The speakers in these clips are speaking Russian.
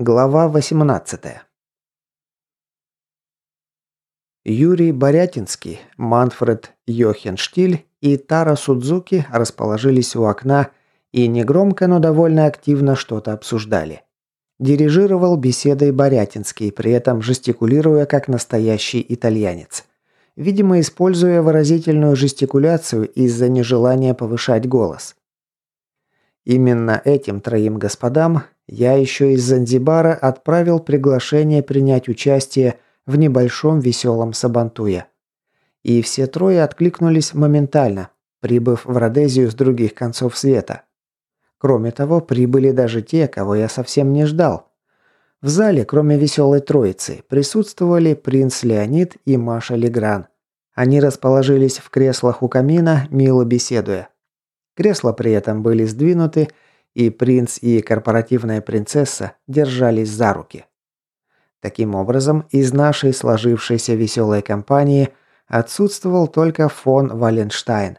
Глава 18. Юрий Борятинский, Манфред Йохенштиль и Тара Судзуки расположились у окна и негромко, но довольно активно что-то обсуждали. Дирижировал беседой Борятинский, при этом жестикулируя как настоящий итальянец. Видимо, используя выразительную жестикуляцию из-за нежелания повышать голос. Именно этим троим господам я еще из Занзибара отправил приглашение принять участие в небольшом веселом сабантуе. И все трое откликнулись моментально, прибыв в Родезию с других концов света. Кроме того, прибыли даже те, кого я совсем не ждал. В зале, кроме веселой троицы, присутствовали принц Леонид и Маша Легран. Они расположились в креслах у камина, мило беседуя. Кресла при этом были сдвинуты, и принц и корпоративная принцесса держались за руки. Таким образом, из нашей сложившейся веселой компании отсутствовал только фон Валенштайн.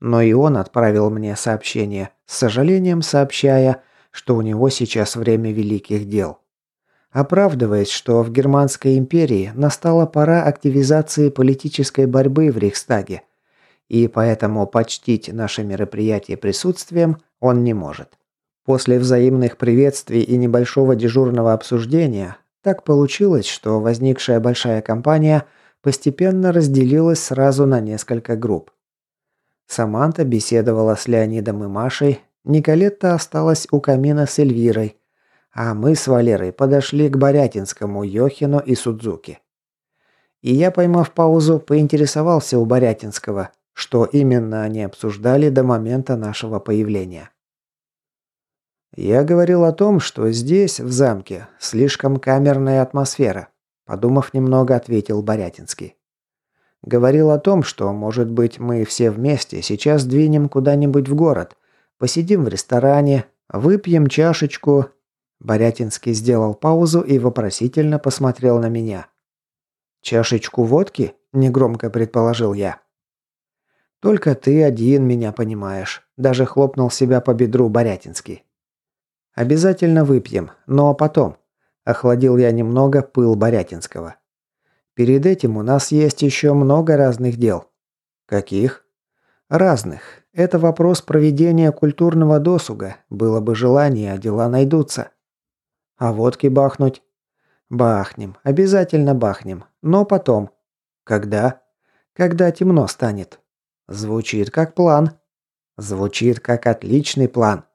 Но и он отправил мне сообщение, с сожалением сообщая, что у него сейчас время великих дел. Оправдываясь, что в Германской империи настала пора активизации политической борьбы в Рейхстаге, и поэтому почтить наше мероприятие присутствием он не может. После взаимных приветствий и небольшого дежурного обсуждения так получилось, что возникшая большая компания постепенно разделилась сразу на несколько групп. Саманта беседовала с Леонидом и Машей, Николетта осталась у камина с Эльвирой, а мы с Валерой подошли к Борятинскому, Йохину и Судзуки. И я, поймав паузу, поинтересовался у Борятинского, что именно они обсуждали до момента нашего появления. Я говорил о том, что здесь, в замке, слишком камерная атмосфера, подумав немного, ответил Борятинский. Говорил о том, что, может быть, мы все вместе сейчас двинем куда-нибудь в город, посидим в ресторане, выпьем чашечку. Борятинский сделал паузу и вопросительно посмотрел на меня. Чашечку водки? негромко предположил я. Только ты один меня понимаешь, даже хлопнул себя по бедру Борятинский. Обязательно выпьем, но потом. Охладил я немного пыл Борятинского. Перед этим у нас есть еще много разных дел. Каких? Разных. Это вопрос проведения культурного досуга. Было бы желание, а дела найдутся. А водки бахнуть? Бахнем. Обязательно бахнем. Но потом. Когда? Когда темно станет. Звучит как план. Звучит как отличный план.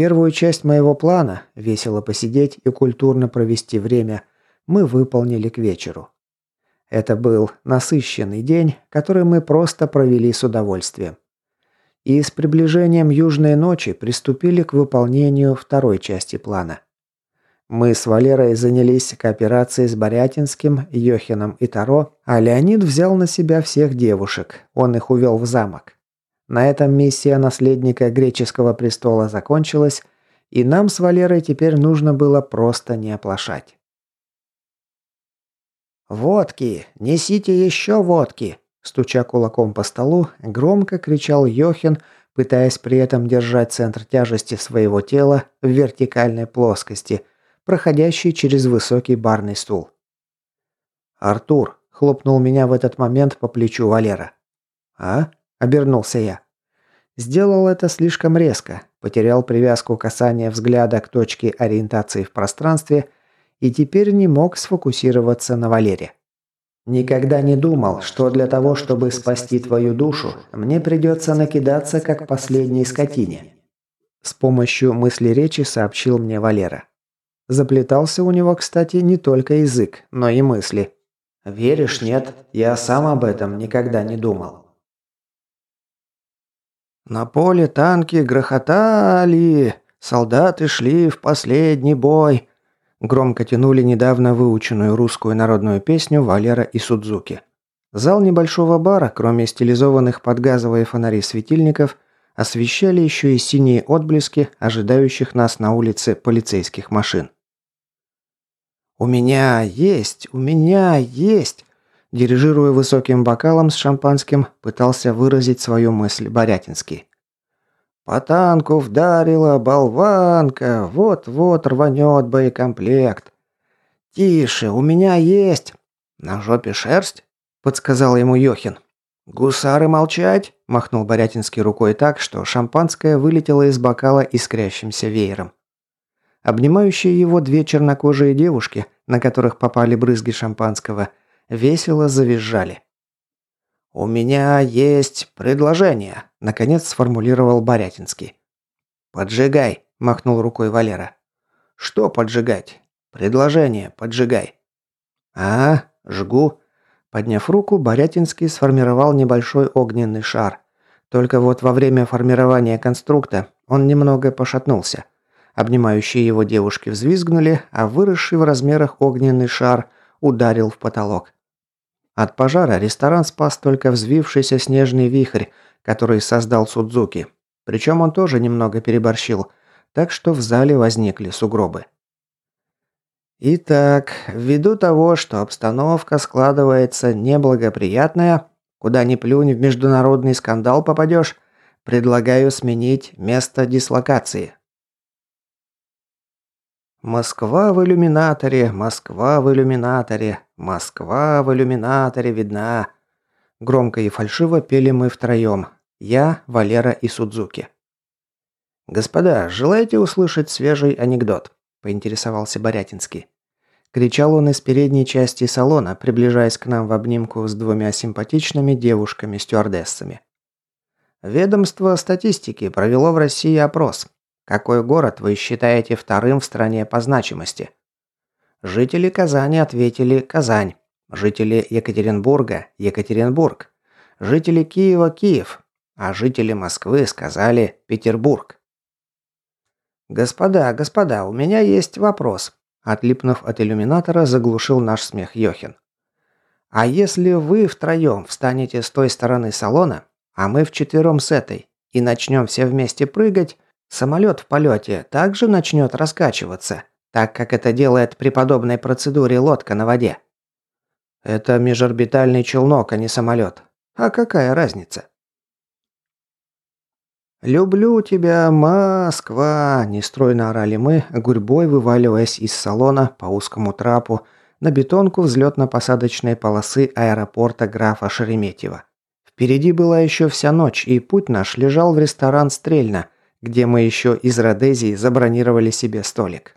Первую часть моего плана – весело посидеть и культурно провести время – мы выполнили к вечеру. Это был насыщенный день, который мы просто провели с удовольствием. И с приближением южной ночи приступили к выполнению второй части плана. Мы с Валерой занялись кооперацией с Борятинским, Йохином и Таро, а Леонид взял на себя всех девушек, он их увел в замок. На этом миссия наследника греческого престола закончилась, и нам с Валерой теперь нужно было просто не оплошать. «Водки! Несите еще водки!» Стуча кулаком по столу, громко кричал Йохин, пытаясь при этом держать центр тяжести своего тела в вертикальной плоскости, проходящей через высокий барный стул. «Артур!» – хлопнул меня в этот момент по плечу Валера. «А?» Обернулся я. Сделал это слишком резко, потерял привязку касания взгляда к точке ориентации в пространстве и теперь не мог сфокусироваться на Валере. Никогда не думал, что для того, чтобы спасти твою душу, мне придется накидаться как последней скотине. С помощью мысли речи сообщил мне Валера. Заплетался у него, кстати, не только язык, но и мысли. Веришь, нет? Я сам об этом никогда не думал. На поле танки грохотали, солдаты шли в последний бой. Громко тянули недавно выученную русскую народную песню Валера и Судзуки. Зал небольшого бара, кроме стилизованных под газовые фонари светильников, освещали еще и синие отблески ожидающих нас на улице полицейских машин. «У меня есть, у меня есть!» Дирижируя высоким бокалом с шампанским, пытался выразить свою мысль Борятинский. По танку вдарила болванка, вот-вот рванет боекомплект. Тише, у меня есть. На жопе шерсть? Подсказал ему Йохин. «Гусары молчать!» – махнул Борятинский рукой так, что шампанское вылетело из бокала искрящимся веером. Обнимающие его две чернокожие девушки, на которых попали брызги шампанского, весело завизжали. «У меня есть предложение», – наконец сформулировал Борятинский. «Поджигай», – махнул рукой Валера. «Что поджигать?» «Предложение, поджигай». «А, жгу». Подняв руку, Борятинский сформировал небольшой огненный шар. Только вот во время формирования конструкта он немного пошатнулся. Обнимающие его девушки взвизгнули, а выросший в размерах огненный шар ударил в потолок. От пожара ресторан спас только взвившийся снежный вихрь, который создал Судзуки. Причем он тоже немного переборщил, так что в зале возникли сугробы. Итак, ввиду того, что обстановка складывается неблагоприятная, куда ни плюнь в международный скандал попадешь, предлагаю сменить место дислокации. Москва в иллюминаторе, Москва в иллюминаторе, Москва в иллюминаторе видна. Громко и фальшиво пели мы втроем. Я, Валера и Судзуки. «Господа, желаете услышать свежий анекдот?» – поинтересовался Борятинский. Кричал он из передней части салона, приближаясь к нам в обнимку с двумя симпатичными девушками-стюардессами. Ведомство статистики провело в России опрос, какой город вы считаете вторым в стране по значимости? Жители Казани ответили «Казань». Жители Екатеринбурга – Екатеринбург. Жители Киева – Киев. А жители Москвы сказали «Петербург». «Господа, господа, у меня есть вопрос», – отлипнув от иллюминатора, заглушил наш смех Йохин. «А если вы втроем встанете с той стороны салона, а мы вчетвером с этой, и начнем все вместе прыгать, Самолет в полете также начнет раскачиваться, так как это делает при подобной процедуре лодка на воде. Это межорбитальный челнок, а не самолет. А какая разница? «Люблю тебя, Москва!» – нестройно орали мы, гурьбой вываливаясь из салона по узкому трапу на бетонку взлетно-посадочной полосы аэропорта графа Шереметьево. Впереди была еще вся ночь, и путь наш лежал в ресторан «Стрельна», где мы еще из Родезии забронировали себе столик.